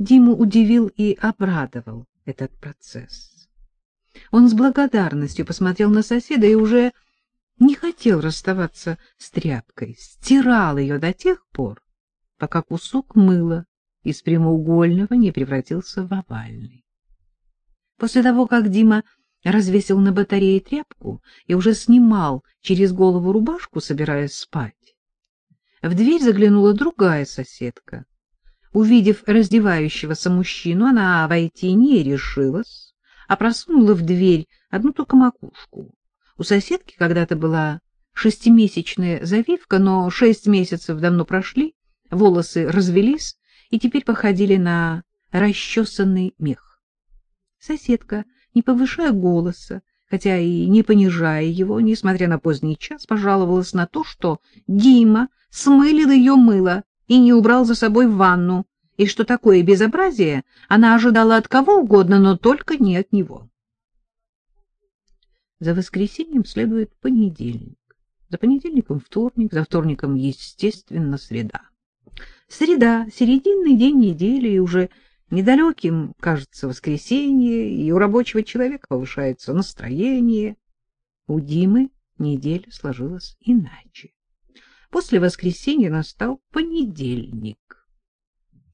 Диму удивил и обрадовал этот процесс. Он с благодарностью посмотрел на соседа и уже не хотел расставаться с тряпкой, стирал ее до тех пор, пока кусок мыла из прямоугольного не превратился в овальный. После того, как Дима развесил на батарее тряпку и уже снимал через голову рубашку, собираясь спать, в дверь заглянула другая соседка. Увидев раздевающегося мужчину, она войти не решилась, а просунула в дверь одну только макушку. У соседки когда-то была шестимесячная завивка, но шесть месяцев давно прошли, волосы развелись и теперь походили на расчесанный мех. Соседка, не повышая голоса, хотя и не понижая его, несмотря на поздний час, пожаловалась на то, что Дима смылил ее мыло и не убрал за собой ванну, и что такое безобразие она ожидала от кого угодно, но только не от него. За воскресеньем следует понедельник, за понедельником вторник, за вторником, естественно, среда. Среда — серединный день недели, и уже недалеким кажется воскресенье, и у рабочего человека повышается настроение. У Димы неделя сложилась иначе. После воскресенья настал понедельник.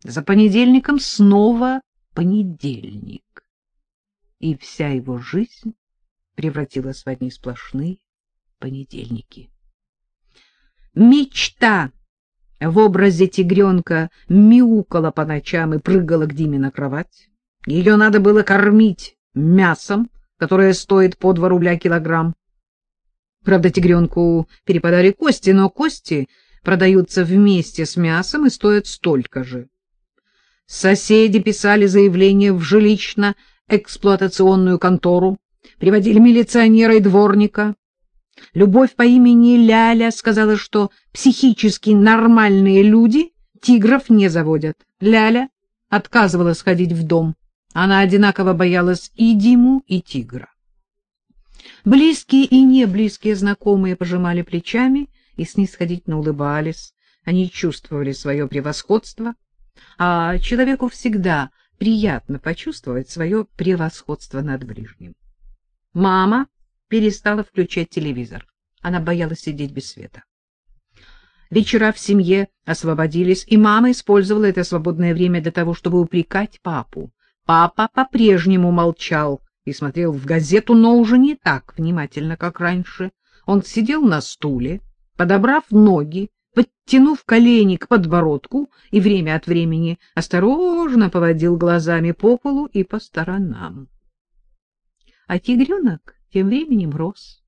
За понедельником снова понедельник. И вся его жизнь превратилась в одни сплошные понедельники. Мечта в образе тигренка мяукала по ночам и прыгала к Диме на кровать. Ее надо было кормить мясом, которое стоит по два рубля килограмм. Правда, тигренку перепадали кости, но кости продаются вместе с мясом и стоят столько же. Соседи писали заявление в жилищно-эксплуатационную контору, приводили милиционера и дворника. Любовь по имени Ляля сказала, что психически нормальные люди тигров не заводят. Ляля отказывалась ходить в дом. Она одинаково боялась и Диму, и тигра. Близкие и неблизкие знакомые пожимали плечами и снисходительно улыбались. Они чувствовали свое превосходство, а человеку всегда приятно почувствовать свое превосходство над ближним. Мама перестала включать телевизор. Она боялась сидеть без света. Вечера в семье освободились, и мама использовала это свободное время для того, чтобы упрекать папу. Папа по-прежнему молчал и смотрел в газету, но уже не так внимательно, как раньше. Он сидел на стуле, подобрав ноги, подтянув колени к подбородку и время от времени осторожно поводил глазами по полу и по сторонам. А тигренок тем временем рос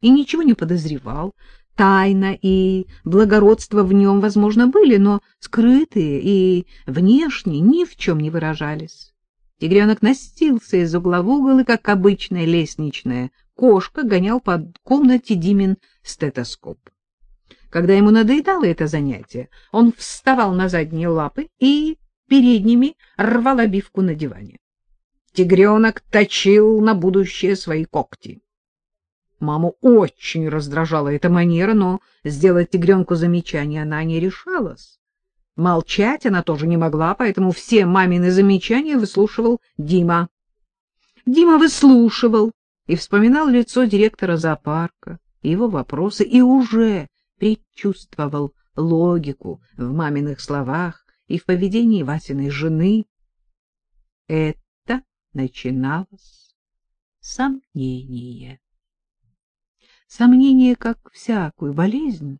и ничего не подозревал. Тайна и благородство в нем, возможно, были, но скрытые и внешне ни в чем не выражались. Тигренок настился из угла в угол, и, как обычная лестничная кошка, гонял по комнате Димин стетоскоп. Когда ему надоедало это занятие, он вставал на задние лапы и передними рвал обивку на диване. Тигренок точил на будущее свои когти. Маму очень раздражала эта манера, но сделать тигренку замечание она не решалась. Молчать она тоже не могла, поэтому все мамины замечания выслушивал Дима. Дима выслушивал и вспоминал лицо директора зоопарка, его вопросы, и уже предчувствовал логику в маминых словах и в поведении Васиной жены. Это начиналось сомнение. Сомнение, как всякую болезнь,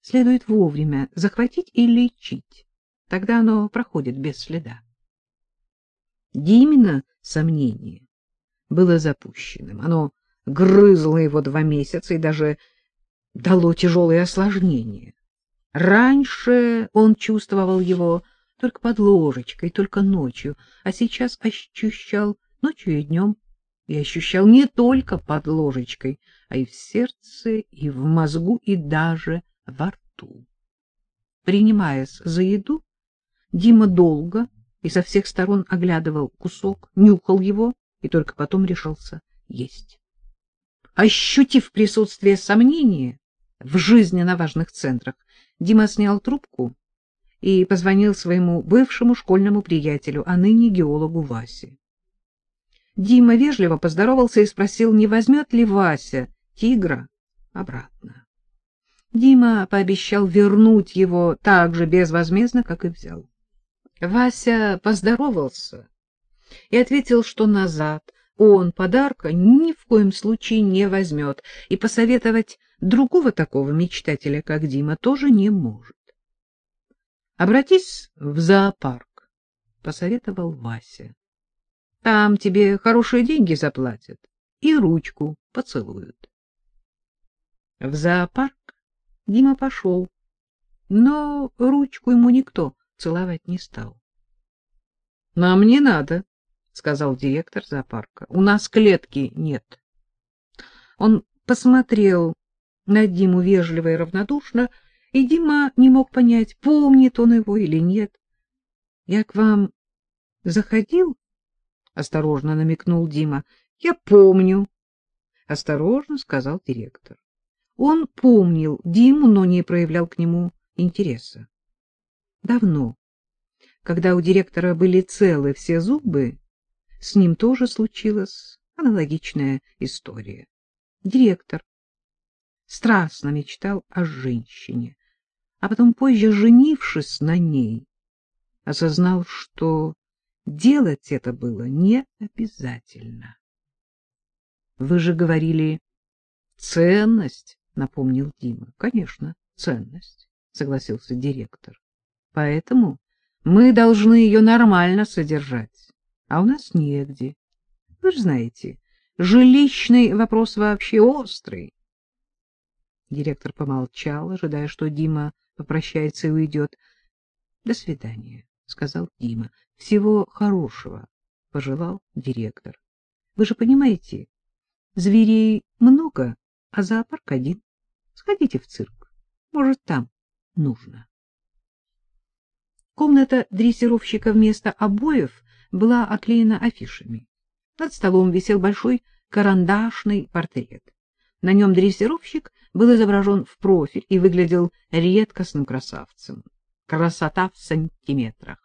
следует вовремя захватить и лечить. Тогда оно проходит без следа. Димина сомнение было запущенным. Оно грызло его два месяца и даже дало тяжелые осложнения. Раньше он чувствовал его только под ложечкой, только ночью, а сейчас ощущал ночью и днем, и ощущал не только под ложечкой, а и в сердце, и в мозгу, и даже во рту. Принимаясь за еду, Дима долго и со всех сторон оглядывал кусок, нюхал его и только потом решался есть. Ощутив присутствие сомнения в жизни на важных центрах, Дима снял трубку и позвонил своему бывшему школьному приятелю, а ныне геологу Васе. Дима вежливо поздоровался и спросил, не возьмет ли Вася тигра обратно. Дима пообещал вернуть его так же безвозмездно, как и взял. Вася поздоровался и ответил, что назад он подарка ни в коем случае не возьмет, и посоветовать другого такого мечтателя, как Дима, тоже не может. Обратись в зоопарк, — посоветовал Вася. Там тебе хорошие деньги заплатят и ручку поцелуют. В зоопарк Дима пошел, но ручку ему никто целовать не стал. — Нам не надо, — сказал директор зоопарка. — У нас клетки нет. Он посмотрел на Диму вежливо и равнодушно, — и Дима не мог понять, помнит он его или нет. — Я к вам заходил? — осторожно намекнул Дима. — Я помню, — осторожно сказал директор. Он помнил Диму, но не проявлял к нему интереса. Давно, когда у директора были целы все зубы, с ним тоже случилась аналогичная история. Директор страстно мечтал о женщине, а потом позже, женившись на ней, осознал, что делать это было не обязательно. — Вы же говорили ценность, — напомнил Дима. — Конечно, ценность, — согласился директор. — Поэтому мы должны ее нормально содержать, а у нас негде. Вы же знаете, жилищный вопрос вообще острый. Директор помолчал, ожидая, что Дима попрощается и уйдет. — До свидания, — сказал Дима. — Всего хорошего, — пожелал директор. — Вы же понимаете, зверей много, а зоопарк один. Сходите в цирк. Может, там нужно. Комната дрессировщика вместо обоев была оклеена афишами. Над столом висел большой карандашный портрет. На нем дрессировщик был изображен в профиль и выглядел редкостным красавцем. Красота в сантиметрах.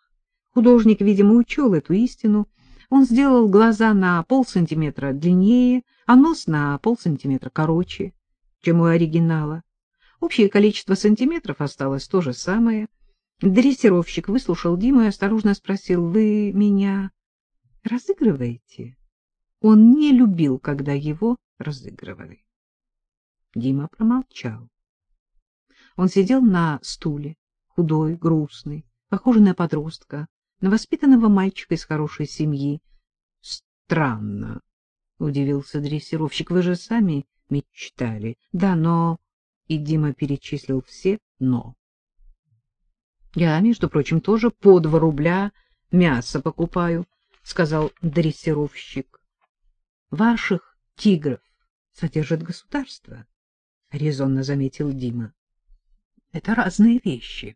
Художник, видимо, учел эту истину. Он сделал глаза на полсантиметра длиннее, а нос на полсантиметра короче, чем у оригинала. Общее количество сантиметров осталось то же самое. Дрессировщик выслушал Диму и осторожно спросил, «Вы меня разыгрываете?» Он не любил, когда его разыгрывали. Дима промолчал. Он сидел на стуле, худой, грустный, похожий на подростка, на воспитанного мальчика из хорошей семьи. — Странно, — удивился дрессировщик, — вы же сами мечтали. — Да, но... И Дима перечислил все «но». Я, между прочим, тоже по два рубля мясо покупаю, — сказал дрессировщик. — Ваших тигров содержит государство. — резонно заметил Дима. — Это разные вещи.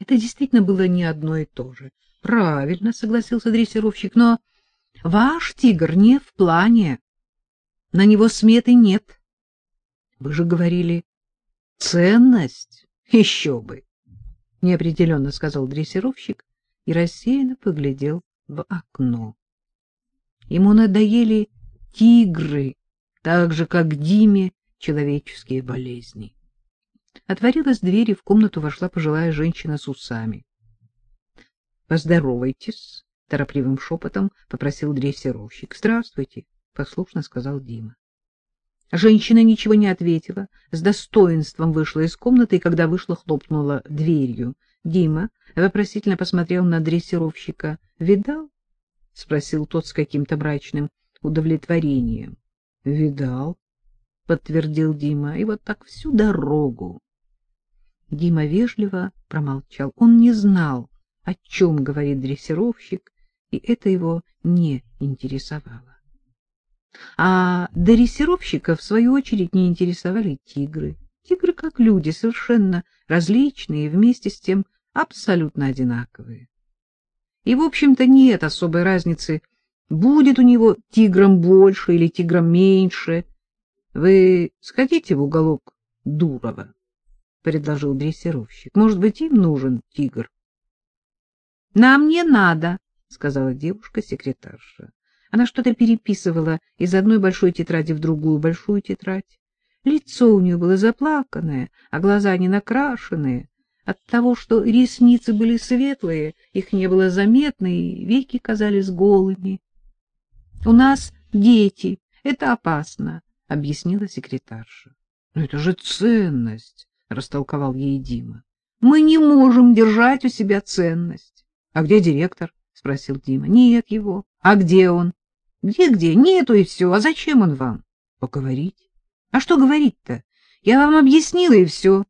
Это действительно было не одно и то же. — Правильно, — согласился дрессировщик, — но ваш тигр не в плане. На него сметы нет. Вы же говорили, ценность еще бы. Неопределенно сказал дрессировщик и рассеянно поглядел в окно. Ему надоели тигры, так же, как Диме, человеческие болезни. Отворилась дверь, и в комнату вошла пожилая женщина с усами. — Поздоровайтесь, — торопливым шепотом попросил дрессировщик. — Здравствуйте, — послушно сказал Дима. Женщина ничего не ответила, с достоинством вышла из комнаты, и когда вышла, хлопнула дверью. Дима вопросительно посмотрел на дрессировщика. — Видал? — спросил тот с каким-то мрачным удовлетворением. — Видал, — подтвердил Дима, — и вот так всю дорогу. Дима вежливо промолчал. Он не знал, о чем говорит дрессировщик, и это его не интересовало. А дрессировщика, в свою очередь, не интересовали тигры. Тигры, как люди, совершенно различные и вместе с тем абсолютно одинаковые. И, в общем-то, нет особой разницы Будет у него тигром больше или тигром меньше. Вы сходите в уголок Дурова. — предложил дрессировщик. — Может быть, им нужен тигр? — Нам не надо, — сказала девушка-секретарша. Она что-то переписывала из одной большой тетради в другую большую тетрадь. Лицо у нее было заплаканное, а глаза не накрашенные. От того, что ресницы были светлые, их не было заметно, и веки казались голыми. — У нас дети, это опасно, — объяснила секретарша. — Но это же ценность, — растолковал ей Дима. — Мы не можем держать у себя ценность. — А где директор? — спросил Дима. — Нет его. — А где он? — Где-где? Нету и все. А зачем он вам? — Поговорить. — А что говорить-то? Я вам объяснила, и все.